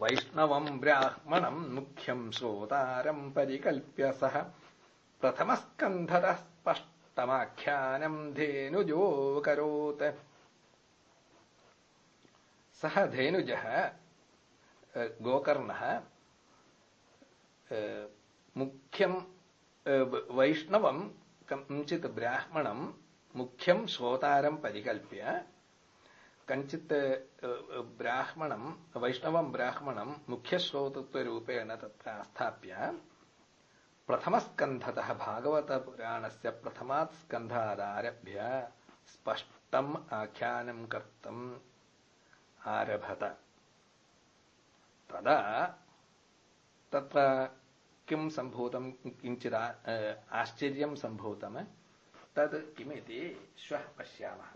वैष्णवम् ब्राह्मणम् मुख्यम् श्रोतारम् परिकल्प्य सः प्रथमस्कन्धतः स्पष्टमाख्यानम् धेनुजोऽकरोत् सः धेनुजः गोकर्णः मुख्यम् वैष्णवम् कञ्चित् ब्राह्मणम् मुख्यम् श्रोतारम् परिकल्प्य कञ्चित् ब्राह्मणम् वैष्णवम् ब्राह्मणम् मुख्यश्रोतृत्वरूपेण तत्र स्थाप्य प्रथमस्कन्धतः भागवतपुराणस्य प्रथमात् स्कन्धादारभ्य स्पष्टम् आख्यानम् कर्तुम् आरभत। तदा तत्र किं सम्भूतं, किञ्चित् आश्चर्यं सम्भूतम् तद् किमिति श्वः पश्यामः।